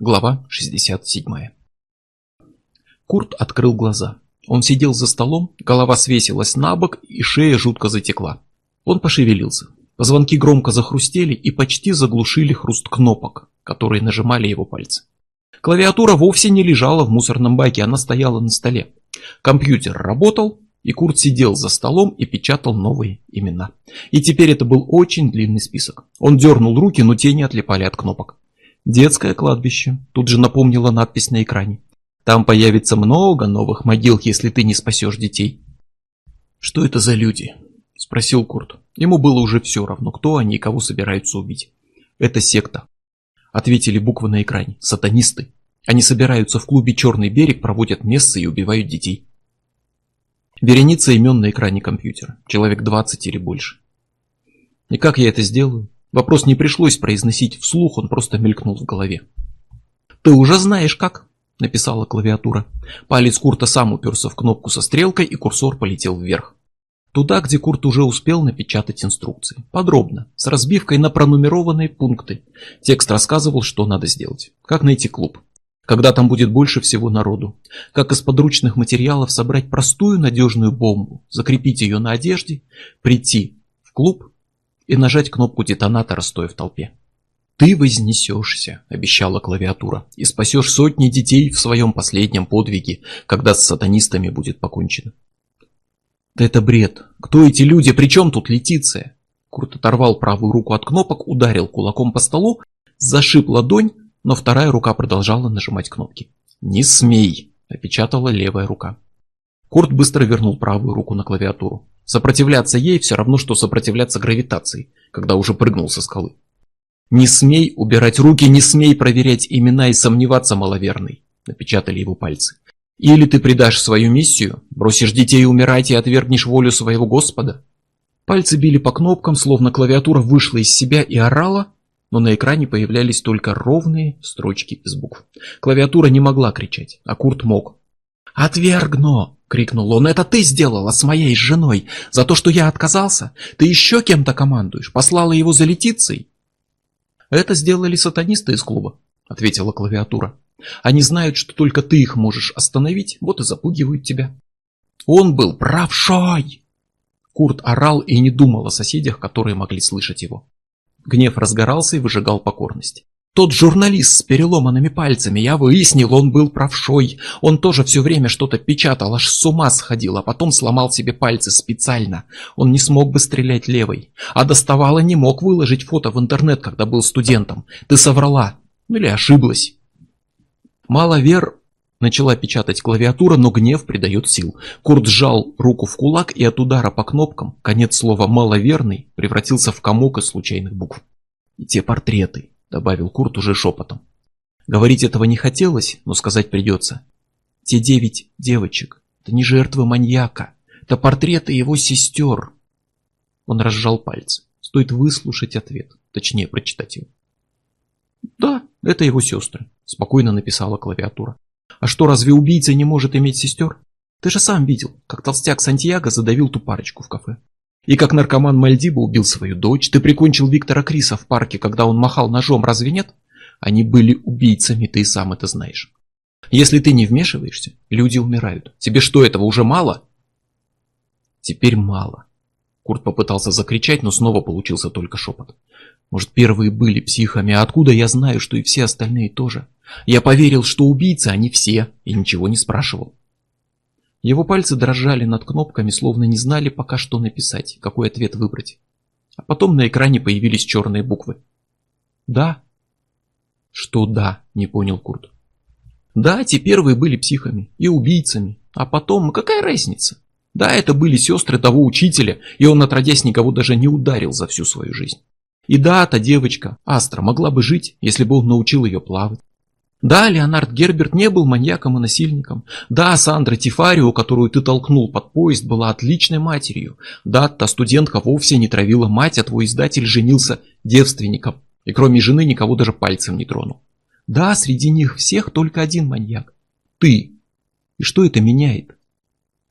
Глава 67. Курт открыл глаза. Он сидел за столом, голова свесилась на бок и шея жутко затекла. Он пошевелился. Позвонки громко захрустели и почти заглушили хруст кнопок, которые нажимали его пальцы. Клавиатура вовсе не лежала в мусорном баке, она стояла на столе. Компьютер работал, и Курт сидел за столом и печатал новые имена. И теперь это был очень длинный список. Он дернул руки, но те не отлипали от кнопок. Детское кладбище. Тут же напомнила надпись на экране. Там появится много новых могил, если ты не спасешь детей. Что это за люди? Спросил Курт. Ему было уже все равно, кто они и кого собираются убить. Это секта. Ответили буквы на экране. Сатанисты. Они собираются в клубе «Черный берег», проводят мессы и убивают детей. Вереница имен на экране компьютера. Человек 20 или больше. И как я это сделаю? Вопрос не пришлось произносить вслух, он просто мелькнул в голове. «Ты уже знаешь как», — написала клавиатура. Палец Курта сам уперся в кнопку со стрелкой, и курсор полетел вверх. Туда, где Курт уже успел напечатать инструкции. Подробно, с разбивкой на пронумерованные пункты. Текст рассказывал, что надо сделать. Как найти клуб. Когда там будет больше всего народу. Как из подручных материалов собрать простую надежную бомбу, закрепить ее на одежде, прийти в клуб и нажать кнопку детонатора, стоя в толпе. «Ты вознесешься», — обещала клавиатура, «и спасешь сотни детей в своем последнем подвиге, когда с сатанистами будет покончено». «Да это бред. Кто эти люди? При чем тут Летиция?» Курт оторвал правую руку от кнопок, ударил кулаком по столу, зашиб ладонь, но вторая рука продолжала нажимать кнопки. «Не смей!» — опечатала левая рука. Курт быстро вернул правую руку на клавиатуру. Сопротивляться ей все равно, что сопротивляться гравитации, когда уже прыгнул со скалы. «Не смей убирать руки, не смей проверять имена и сомневаться, маловерный», — напечатали его пальцы. «Или ты предашь свою миссию, бросишь детей умирать и отвергнешь волю своего Господа». Пальцы били по кнопкам, словно клавиатура вышла из себя и орала, но на экране появлялись только ровные строчки из букв. Клавиатура не могла кричать, а Курт мог. «Отвергну!» — крикнул он. «Это ты сделала с моей женой! За то, что я отказался? Ты еще кем-то командуешь? Послала его за летицей?» «Это сделали сатанисты из клуба», — ответила клавиатура. «Они знают, что только ты их можешь остановить, вот и запугивают тебя». «Он был правшой!» Курт орал и не думал о соседях, которые могли слышать его. Гнев разгорался и выжигал покорность. Тот журналист с переломанными пальцами, я выяснил, он был правшой. Он тоже все время что-то печатал, аж с ума сходил, а потом сломал себе пальцы специально. Он не смог бы стрелять левой. А доставала не мог выложить фото в интернет, когда был студентом. Ты соврала. Ну или ошиблась. Мало вер начала печатать клавиатура, но гнев придает сил. Курт сжал руку в кулак и от удара по кнопкам конец слова «маловерный» превратился в комок из случайных букв. И те портреты добавил Курт уже шепотом. Говорить этого не хотелось, но сказать придется. Те девять девочек, это не жертвы маньяка, это портреты его сестер. Он разжал пальцы. Стоит выслушать ответ, точнее прочитать его. Да, это его сестры, спокойно написала клавиатура. А что, разве убийца не может иметь сестер? Ты же сам видел, как толстяк Сантьяго задавил ту парочку в кафе. И как наркоман Мальдиба убил свою дочь, ты прикончил Виктора Криса в парке, когда он махал ножом, разве нет? Они были убийцами, ты сам это знаешь. Если ты не вмешиваешься, люди умирают. Тебе что, этого уже мало? Теперь мало. Курт попытался закричать, но снова получился только шепот. Может, первые были психами, а откуда я знаю, что и все остальные тоже? Я поверил, что убийцы они все, и ничего не спрашивал. Его пальцы дрожали над кнопками, словно не знали пока что написать, какой ответ выбрать. А потом на экране появились черные буквы. «Да». «Что «да», — не понял Курт. «Да, те первые были психами и убийцами, а потом, какая разница? Да, это были сестры того учителя, и он, отродясь, никого даже не ударил за всю свою жизнь. И да, та девочка, Астра, могла бы жить, если бы он научил ее плавать. Да, Леонард Герберт не был маньяком и насильником. Да, Сандра Тифарио, которую ты толкнул под поезд, была отличной матерью. Да, та студентка вовсе не травила мать, а твой издатель женился девственником. И кроме жены никого даже пальцем не тронул. Да, среди них всех только один маньяк. Ты. И что это меняет?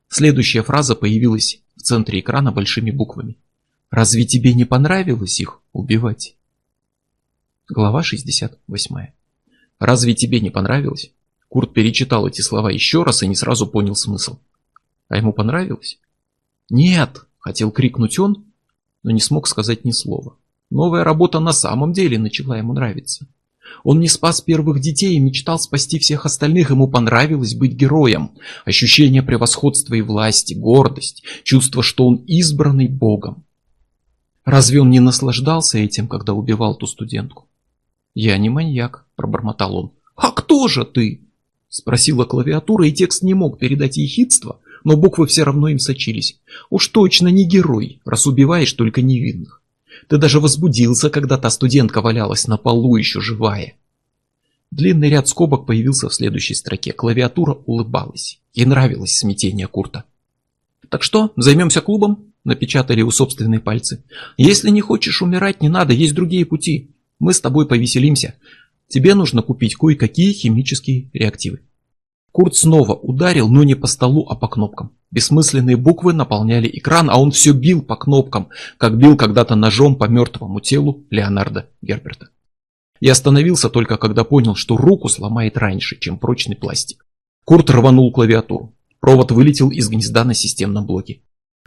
Следующая фраза появилась в центре экрана большими буквами. Разве тебе не понравилось их убивать? Глава 68. Разве тебе не понравилось? Курт перечитал эти слова еще раз и не сразу понял смысл. А ему понравилось? Нет, хотел крикнуть он, но не смог сказать ни слова. Новая работа на самом деле начала ему нравиться. Он не спас первых детей и мечтал спасти всех остальных. Ему понравилось быть героем. Ощущение превосходства и власти, гордость, чувство, что он избранный Богом. Разве он не наслаждался этим, когда убивал ту студентку? «Я не маньяк», — пробормотал он. «А кто же ты?» — спросила клавиатура, и текст не мог передать ехидство, но буквы все равно им сочились. «Уж точно не герой, раз убиваешь только невинных. Ты даже возбудился, когда та студентка валялась на полу еще живая». Длинный ряд скобок появился в следующей строке. Клавиатура улыбалась. Ей нравилось смятение Курта. «Так что, займемся клубом?» Напечатали у собственной пальцы. «Если не хочешь умирать, не надо, есть другие пути. Мы с тобой повеселимся. Тебе нужно купить кое-какие химические реактивы». Курт снова ударил, но не по столу, а по кнопкам. Бессмысленные буквы наполняли экран, а он все бил по кнопкам, как бил когда-то ножом по мертвому телу Леонарда Герберта. И остановился только когда понял, что руку сломает раньше, чем прочный пластик. Курт рванул клавиатуру. Провод вылетел из гнезда на системном блоке.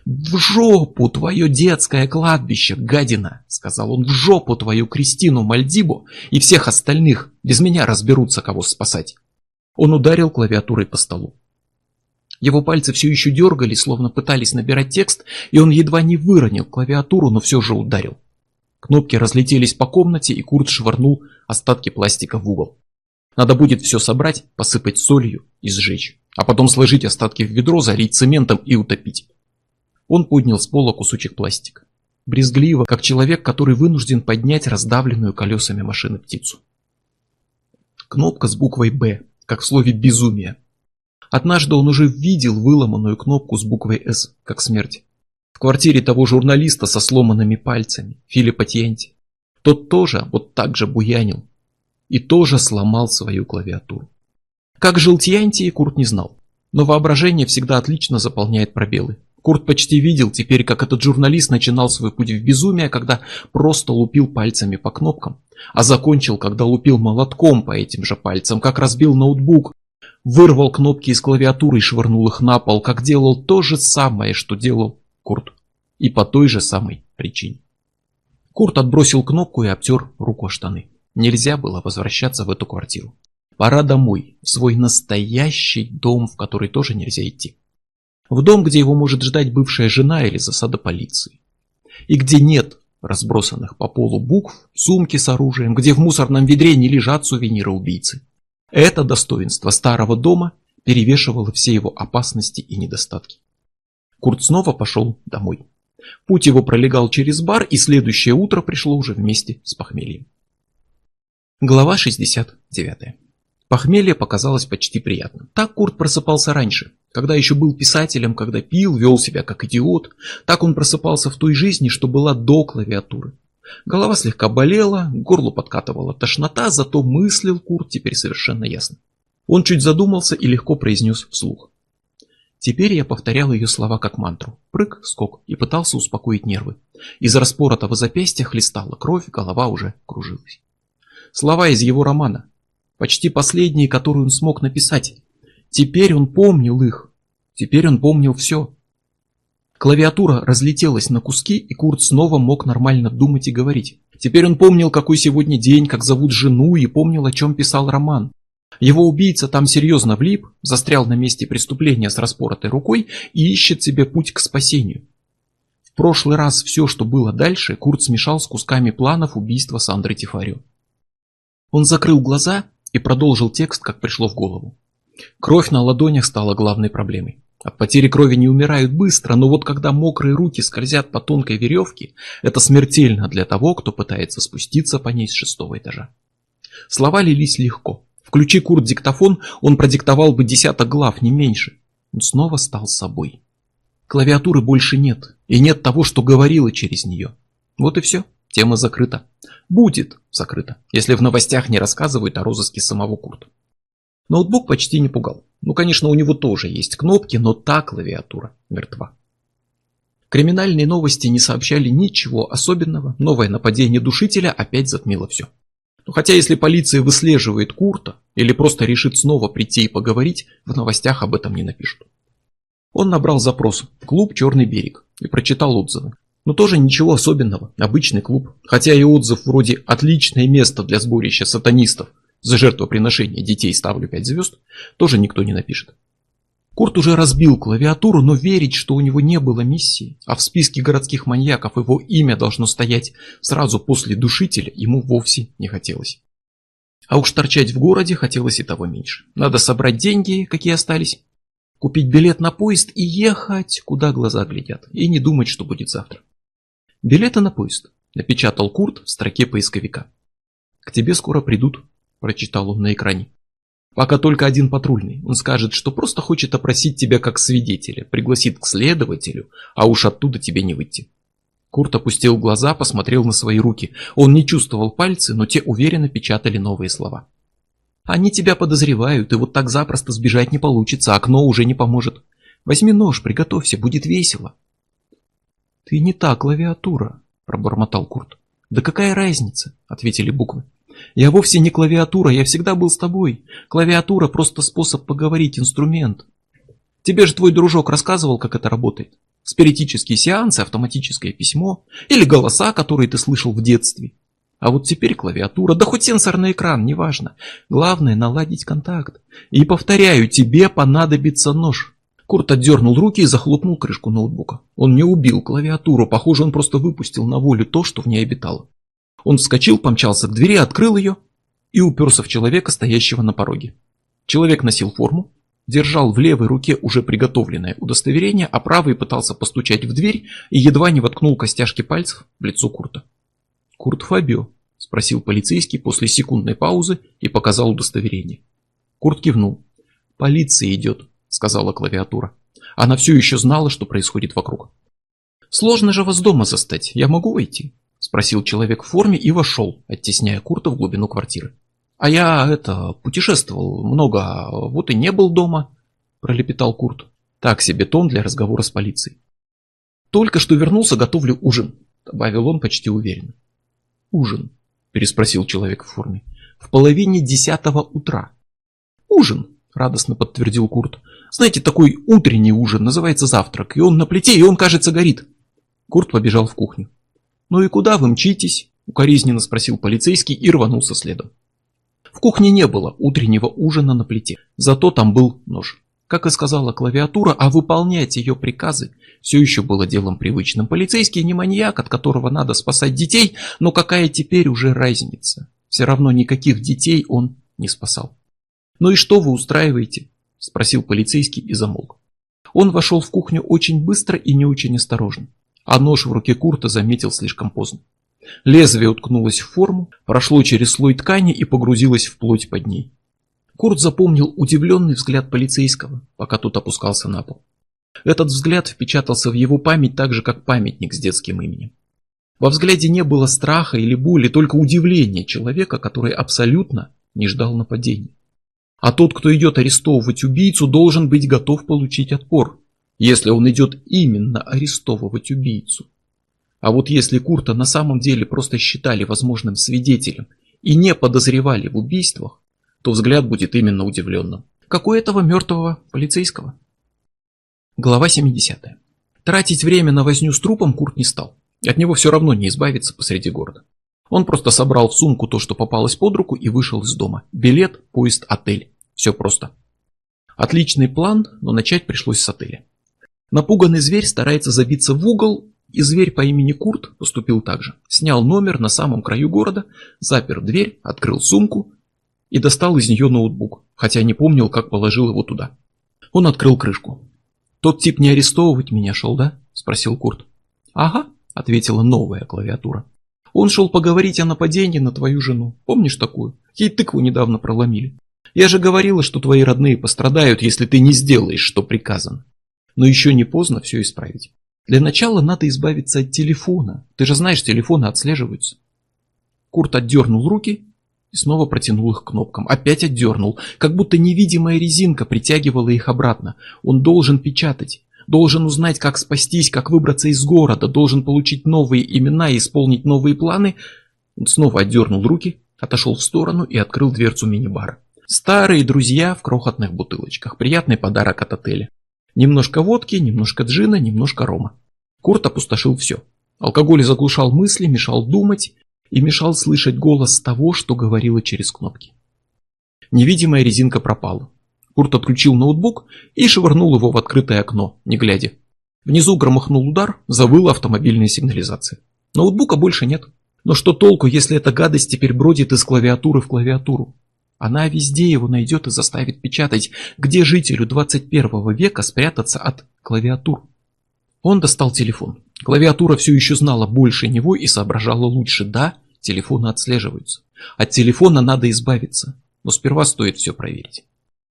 «В жопу твое детское кладбище, гадина!» — сказал он. «В жопу твою Кристину Мальдибу и всех остальных! Без меня разберутся, кого спасать!» Он ударил клавиатурой по столу. Его пальцы все еще дергали, словно пытались набирать текст, и он едва не выронил клавиатуру, но все же ударил. Кнопки разлетелись по комнате, и Курт швырнул остатки пластика в угол. Надо будет все собрать, посыпать солью и сжечь, а потом сложить остатки в ведро, залить цементом и утопить. Он поднял с пола кусочек пластика. Брезгливо, как человек, который вынужден поднять раздавленную колесами машины птицу. Кнопка с буквой «Б» как в слове «безумие». Однажды он уже видел выломанную кнопку с буквой «С», как смерть. В квартире того журналиста со сломанными пальцами, Филиппа Тьенти. Тот тоже вот так же буянил. И тоже сломал свою клавиатуру. Как жил Тьянти, Курт не знал. Но воображение всегда отлично заполняет пробелы. Курт почти видел теперь, как этот журналист начинал свой путь в безумие, когда просто лупил пальцами по кнопкам, а закончил, когда лупил молотком по этим же пальцам, как разбил ноутбук, вырвал кнопки из клавиатуры и швырнул их на пол, как делал то же самое, что делал Курт. И по той же самой причине. Курт отбросил кнопку и обтер руку о штаны. Нельзя было возвращаться в эту квартиру. Пора домой, в свой настоящий дом, в который тоже нельзя идти. В дом, где его может ждать бывшая жена или засада полиции. И где нет разбросанных по полу букв, сумки с оружием, где в мусорном ведре не лежат сувениры убийцы. Это достоинство старого дома перевешивало все его опасности и недостатки. Курт снова пошел домой. Путь его пролегал через бар, и следующее утро пришло уже вместе с похмельем. Глава 69. Похмелье показалось почти приятным. Так Курт просыпался раньше, когда еще был писателем, когда пил, вел себя как идиот, так он просыпался в той жизни, что была до клавиатуры. Голова слегка болела, горло подкатывала тошнота, зато мыслил Курт теперь совершенно ясно. Он чуть задумался и легко произнес вслух. Теперь я повторял ее слова как мантру. Прыг, скок и пытался успокоить нервы. Из распоротого запястья хлестала кровь, голова уже кружилась. Слова из его романа. Почти последние, которые он смог написать. Теперь он помнил их. Теперь он помнил все. Клавиатура разлетелась на куски, и Курт снова мог нормально думать и говорить. Теперь он помнил, какой сегодня день, как зовут жену, и помнил, о чем писал роман. Его убийца там серьезно влип, застрял на месте преступления с распоротой рукой и ищет себе путь к спасению. В прошлый раз все, что было дальше, Курт смешал с кусками планов убийства Сандры Тифарио. Он закрыл глаза и продолжил текст, как пришло в голову. Кровь на ладонях стала главной проблемой. От потери крови не умирают быстро, но вот когда мокрые руки скользят по тонкой веревке, это смертельно для того, кто пытается спуститься по ней с шестого этажа. Слова лились легко. Включи Курт диктофон, он продиктовал бы десяток глав, не меньше. Он снова стал собой. Клавиатуры больше нет, и нет того, что говорило через нее. Вот и все, тема закрыта. Будет закрыта, если в новостях не рассказывают о розыске самого Курта. Ноутбук почти не пугал. Ну, конечно, у него тоже есть кнопки, но та клавиатура мертва. Криминальные новости не сообщали ничего особенного, новое нападение душителя опять затмило все. Но хотя если полиция выслеживает Курта или просто решит снова прийти и поговорить, в новостях об этом не напишут. Он набрал запрос «Клуб Черный берег» и прочитал отзывы. Но тоже ничего особенного, обычный клуб. Хотя и отзыв вроде «Отличное место для сборища сатанистов», за жертвоприношение детей ставлю 5 звезд, тоже никто не напишет. Курт уже разбил клавиатуру, но верить, что у него не было миссии, а в списке городских маньяков его имя должно стоять сразу после душителя, ему вовсе не хотелось. А уж торчать в городе хотелось и того меньше. Надо собрать деньги, какие остались, купить билет на поезд и ехать, куда глаза глядят, и не думать, что будет завтра. Билеты на поезд, напечатал Курт в строке поисковика. К тебе скоро придут, прочитал он на экране. Пока только один патрульный. Он скажет, что просто хочет опросить тебя как свидетеля, пригласит к следователю, а уж оттуда тебе не выйти. Курт опустил глаза, посмотрел на свои руки. Он не чувствовал пальцы, но те уверенно печатали новые слова. Они тебя подозревают, и вот так запросто сбежать не получится, окно уже не поможет. Возьми нож, приготовься, будет весело. Ты не та клавиатура, пробормотал Курт. Да какая разница, ответили буквы. Я вовсе не клавиатура, я всегда был с тобой. Клавиатура просто способ поговорить, инструмент. Тебе же твой дружок рассказывал, как это работает. Спиритические сеансы, автоматическое письмо или голоса, которые ты слышал в детстве. А вот теперь клавиатура, да хоть сенсорный экран, неважно. Главное наладить контакт. И повторяю, тебе понадобится нож. Курт отдернул руки и захлопнул крышку ноутбука. Он не убил клавиатуру, похоже, он просто выпустил на волю то, что в ней обитало. Он вскочил, помчался к двери, открыл ее и уперся в человека, стоящего на пороге. Человек носил форму, держал в левой руке уже приготовленное удостоверение, а правый пытался постучать в дверь и едва не воткнул костяшки пальцев в лицо Курта. «Курт Фабио?» – спросил полицейский после секундной паузы и показал удостоверение. Курт кивнул. «Полиция идет», – сказала клавиатура. Она все еще знала, что происходит вокруг. «Сложно же вас дома застать. Я могу войти?» – спросил человек в форме и вошел, оттесняя Курта в глубину квартиры. «А я, это, путешествовал много, вот и не был дома», – пролепетал Курт. Так себе тон для разговора с полицией. «Только что вернулся, готовлю ужин», – добавил он почти уверенно. «Ужин?» – переспросил человек в форме. «В половине десятого утра». «Ужин», – радостно подтвердил Курт. «Знаете, такой утренний ужин, называется завтрак, и он на плите, и он, кажется, горит». Курт побежал в кухню. «Ну и куда вы мчитесь?» – укоризненно спросил полицейский и рванулся следом. В кухне не было утреннего ужина на плите, зато там был нож. Как и сказала клавиатура, а выполнять ее приказы все еще было делом привычным. Полицейский не маньяк, от которого надо спасать детей, но какая теперь уже разница? Все равно никаких детей он не спасал. «Ну и что вы устраиваете?» – спросил полицейский и замолк. Он вошел в кухню очень быстро и не очень осторожно, а нож в руке Курта заметил слишком поздно. Лезвие уткнулось в форму, прошло через слой ткани и погрузилось в плоть под ней. Курт запомнил удивленный взгляд полицейского, пока тот опускался на пол. Этот взгляд впечатался в его память так же, как памятник с детским именем. Во взгляде не было страха или боли, только удивление человека, который абсолютно не ждал нападения. А тот, кто идет арестовывать убийцу, должен быть готов получить отпор, если он идет именно арестовывать убийцу. А вот если Курта на самом деле просто считали возможным свидетелем и не подозревали в убийствах, то взгляд будет именно удивленным. Как у этого мертвого полицейского. Глава 70. Тратить время на возню с трупом Курт не стал. От него все равно не избавиться посреди города. Он просто собрал в сумку то, что попалось под руку и вышел из дома. Билет, поезд, отель. Все просто. Отличный план, но начать пришлось с отеля. Напуганный зверь старается забиться в угол, и зверь по имени Курт поступил так же. Снял номер на самом краю города, запер дверь, открыл сумку и достал из нее ноутбук, хотя не помнил, как положил его туда. Он открыл крышку. «Тот тип не арестовывать меня шел, да?» – спросил Курт. «Ага», – ответила новая клавиатура. «Он шел поговорить о нападении на твою жену. Помнишь такую? Ей тыкву недавно проломили. Я же говорила, что твои родные пострадают, если ты не сделаешь, что приказано. Но еще не поздно все исправить. Для начала надо избавиться от телефона. Ты же знаешь, телефоны отслеживаются». Курт отдернул руки и снова протянул их кнопкам. Опять отдернул, как будто невидимая резинка притягивала их обратно. Он должен печатать. Должен узнать, как спастись, как выбраться из города, должен получить новые имена и исполнить новые планы. Он снова отдернул руки Отошел в сторону и открыл дверцу мини-бара. Старые друзья в крохотных бутылочках. Приятный подарок от отеля. Немножко водки, немножко джина, немножко рома. Курт опустошил все. Алкоголь заглушал мысли, мешал думать и мешал слышать голос того, что говорило через кнопки. Невидимая резинка пропала. Курт отключил ноутбук и швырнул его в открытое окно, не глядя. Внизу громыхнул удар, завыла автомобильная сигнализация. Ноутбука больше нет. Но что толку, если эта гадость теперь бродит из клавиатуры в клавиатуру? Она везде его найдет и заставит печатать, где жителю 21 века спрятаться от клавиатур. Он достал телефон. Клавиатура все еще знала больше него и соображала лучше. Да, телефоны отслеживаются. От телефона надо избавиться, но сперва стоит все проверить.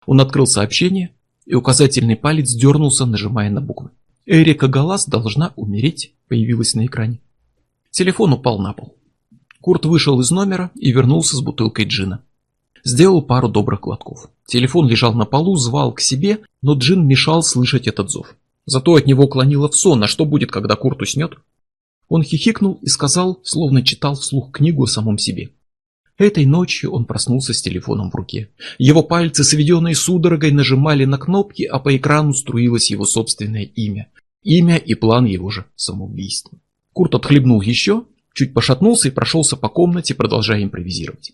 Он открыл сообщение, и указательный палец дернулся, нажимая на буквы. Эрика Галас должна умереть, появилась на экране. Телефон упал на пол. Курт вышел из номера и вернулся с бутылкой джина. Сделал пару добрых глотков. Телефон лежал на полу, звал к себе, но джин мешал слышать этот зов. Зато от него клонило в сон, а что будет, когда Курт уснет? Он хихикнул и сказал, словно читал вслух книгу о самом себе. Этой ночью он проснулся с телефоном в руке. Его пальцы, сведенные судорогой, нажимали на кнопки, а по экрану струилось его собственное имя. Имя и план его же самоубийства. Курт отхлебнул еще, чуть пошатнулся и прошелся по комнате, продолжая импровизировать.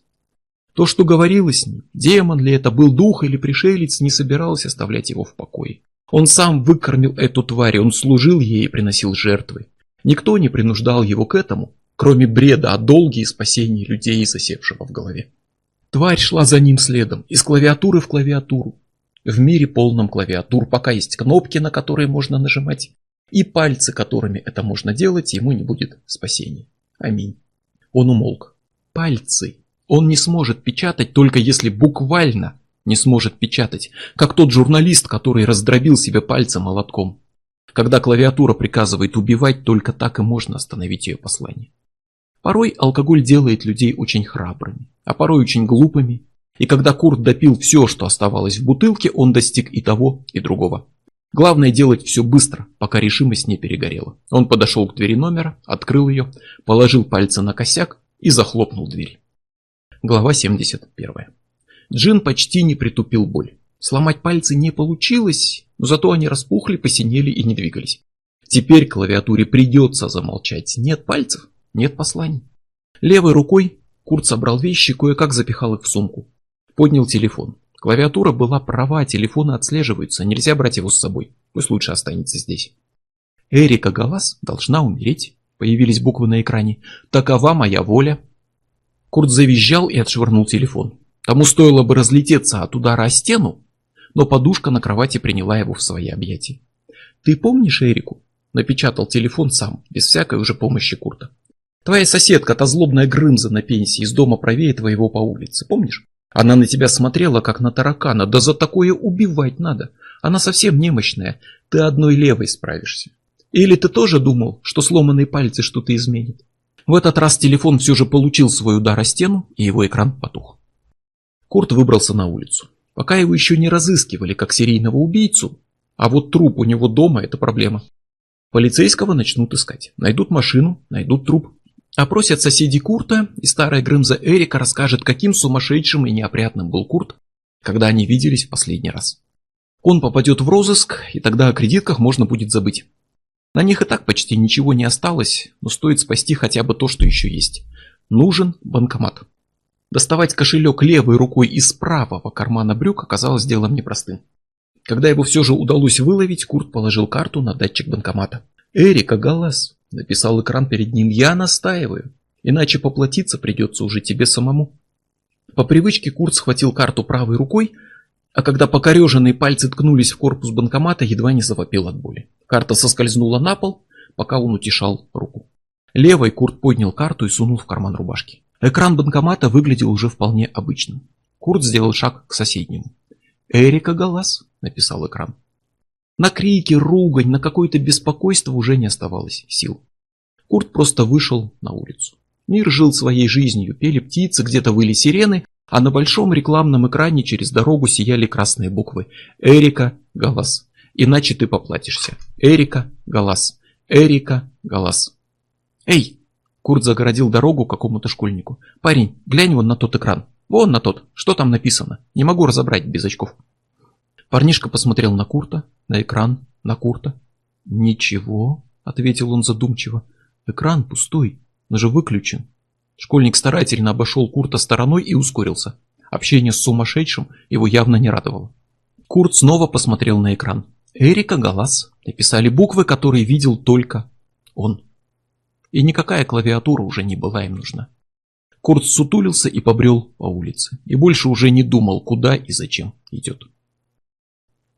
То, что говорилось с ним, демон ли это был дух или пришелец, не собирался оставлять его в покое. Он сам выкормил эту тварь, он служил ей и приносил жертвы. Никто не принуждал его к этому, кроме бреда о долге и спасении людей, засевшего в голове. Тварь шла за ним следом, из клавиатуры в клавиатуру. В мире полном клавиатур, пока есть кнопки, на которые можно нажимать, и пальцы, которыми это можно делать, ему не будет спасения. Аминь. Он умолк. Пальцы. Он не сможет печатать, только если буквально не сможет печатать, как тот журналист, который раздробил себе пальцем молотком. Когда клавиатура приказывает убивать, только так и можно остановить ее послание. Порой алкоголь делает людей очень храбрыми, а порой очень глупыми. И когда Курт допил все, что оставалось в бутылке, он достиг и того, и другого. Главное делать все быстро, пока решимость не перегорела. Он подошел к двери номера, открыл ее, положил пальцы на косяк и захлопнул дверь. Глава 71. Джин почти не притупил боль. Сломать пальцы не получилось, но зато они распухли, посинели и не двигались. Теперь клавиатуре придется замолчать. Нет пальцев, нет посланий. Левой рукой Курт собрал вещи, кое-как запихал их в сумку. Поднял телефон. Клавиатура была права, телефоны отслеживаются, нельзя брать его с собой. Пусть лучше останется здесь. Эрика Галас должна умереть. Появились буквы на экране. Такова моя воля. Курт завизжал и отшвырнул телефон. Тому стоило бы разлететься от удара о стену, но подушка на кровати приняла его в свои объятия. «Ты помнишь Эрику?» Напечатал телефон сам, без всякой уже помощи Курта. «Твоя соседка, та злобная Грымза на пенсии, из дома правее твоего по улице, помнишь? Она на тебя смотрела, как на таракана. Да за такое убивать надо. Она совсем немощная. Ты одной левой справишься. Или ты тоже думал, что сломанные пальцы что-то изменит? В этот раз телефон все же получил свой удар о стену, и его экран потух. Курт выбрался на улицу. Пока его еще не разыскивали как серийного убийцу, а вот труп у него дома – это проблема. Полицейского начнут искать. Найдут машину, найдут труп. Опросят соседей Курта, и старая Грымза Эрика расскажет, каким сумасшедшим и неопрятным был Курт, когда они виделись в последний раз. Он попадет в розыск, и тогда о кредитках можно будет забыть. На них и так почти ничего не осталось, но стоит спасти хотя бы то, что еще есть. Нужен банкомат. Доставать кошелек левой рукой из правого кармана брюк оказалось делом непростым. Когда его все же удалось выловить, Курт положил карту на датчик банкомата. «Эрика Галас», Написал экран перед ним. Я настаиваю. Иначе поплатиться придется уже тебе самому. По привычке Курт схватил карту правой рукой, а когда покореженные пальцы ткнулись в корпус банкомата, едва не завопил от боли. Карта соскользнула на пол, пока он утешал руку. Левой Курт поднял карту и сунул в карман рубашки. Экран банкомата выглядел уже вполне обычным. Курт сделал шаг к соседнему. «Эрика Галас», — написал экран. На крики, ругань, на какое-то беспокойство уже не оставалось сил. Курт просто вышел на улицу. Мир жил своей жизнью, пели птицы, где-то выли сирены, а на большом рекламном экране через дорогу сияли красные буквы. Эрика, Галас. Иначе ты поплатишься. Эрика, Галас. Эрика, Галас. Эй! Курт загородил дорогу какому-то школьнику. «Парень, глянь вон на тот экран. Вон на тот. Что там написано? Не могу разобрать без очков». Парнишка посмотрел на Курта, на экран, на Курта. «Ничего», — ответил он задумчиво. «Экран пустой, но же выключен». Школьник старательно обошел Курта стороной и ускорился. Общение с сумасшедшим его явно не радовало. Курт снова посмотрел на экран. Эрика Галас написали буквы, которые видел только он. И никакая клавиатура уже не была им нужна. Курт сутулился и побрел по улице, и больше уже не думал, куда и зачем идет.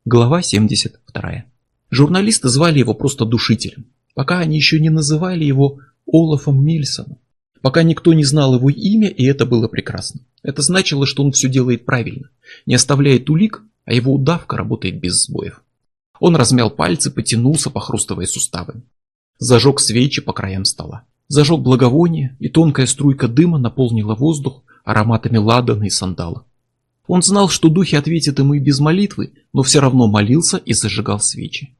Глава 72. Журналисты звали его просто душителем, пока они еще не называли его Олафом Мильсоном. Пока никто не знал его имя, и это было прекрасно. Это значило, что он все делает правильно, не оставляет улик, а его удавка работает без сбоев. Он размял пальцы, потянулся, похрустывая суставами. Зажег свечи по краям стола. Зажег благовоние, и тонкая струйка дыма наполнила воздух ароматами ладана и сандала. Он знал, что духи ответят ему и без молитвы, но все равно молился и зажигал свечи.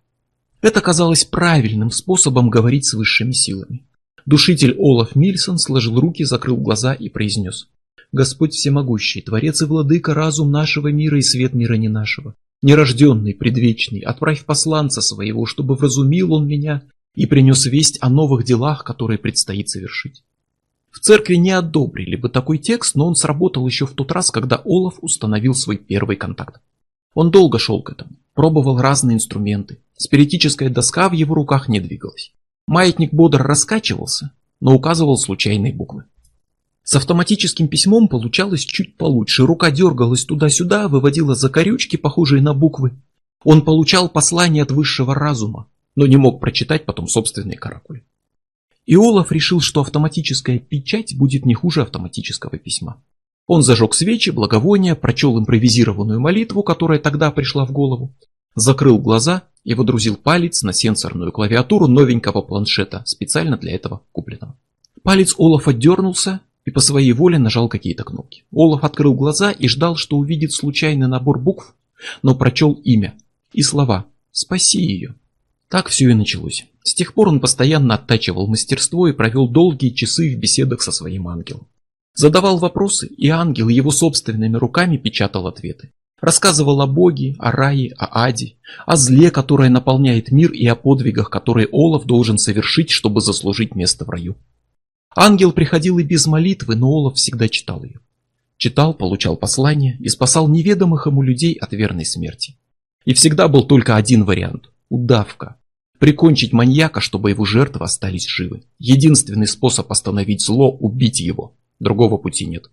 Это казалось правильным способом говорить с высшими силами. Душитель Олаф Мильсон сложил руки, закрыл глаза и произнес. «Господь всемогущий, Творец и Владыка, разум нашего мира и свет мира не нашего, нерожденный, предвечный, отправь посланца своего, чтобы вразумил он меня и принес весть о новых делах, которые предстоит совершить». В церкви не одобрили бы такой текст, но он сработал еще в тот раз, когда Олаф установил свой первый контакт. Он долго шел к этому, пробовал разные инструменты. Спиритическая доска в его руках не двигалась. Маятник бодро раскачивался, но указывал случайные буквы. С автоматическим письмом получалось чуть получше. Рука дергалась туда-сюда, выводила закорючки, похожие на буквы. Он получал послание от высшего разума, но не мог прочитать потом собственные каракули. И Олаф решил, что автоматическая печать будет не хуже автоматического письма. Он зажег свечи, благовония, прочел импровизированную молитву, которая тогда пришла в голову, закрыл глаза и водрузил палец на сенсорную клавиатуру новенького планшета, специально для этого купленного. Палец Олафа дернулся и по своей воле нажал какие-то кнопки. Олаф открыл глаза и ждал, что увидит случайный набор букв, но прочел имя и слова «Спаси ее». Так все и началось. С тех пор он постоянно оттачивал мастерство и провел долгие часы в беседах со своим ангелом. Задавал вопросы, и ангел его собственными руками печатал ответы. Рассказывал о Боге, о рае, о аде, о зле, которое наполняет мир, и о подвигах, которые Олаф должен совершить, чтобы заслужить место в раю. Ангел приходил и без молитвы, но Олаф всегда читал ее. Читал, получал послания и спасал неведомых ему людей от верной смерти. И всегда был только один вариант – удавка. Прикончить маньяка, чтобы его жертвы остались живы. Единственный способ остановить зло – убить его. Другого пути нет.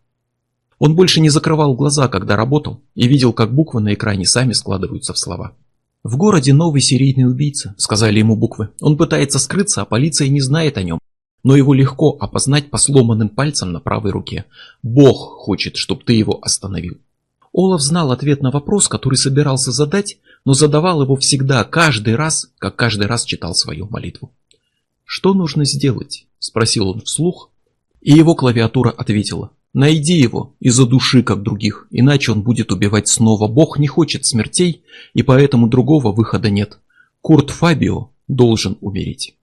Он больше не закрывал глаза, когда работал, и видел, как буквы на экране сами складываются в слова. «В городе новый серийный убийца», — сказали ему буквы. «Он пытается скрыться, а полиция не знает о нем. Но его легко опознать по сломанным пальцам на правой руке. Бог хочет, чтобы ты его остановил». Олаф знал ответ на вопрос, который собирался задать, но задавал его всегда, каждый раз, как каждый раз читал свою молитву. «Что нужно сделать?» – спросил он вслух, и его клавиатура ответила. Найди его и задуши, как других, иначе он будет убивать снова. Бог не хочет смертей, и поэтому другого выхода нет. Курт Фабио должен умереть.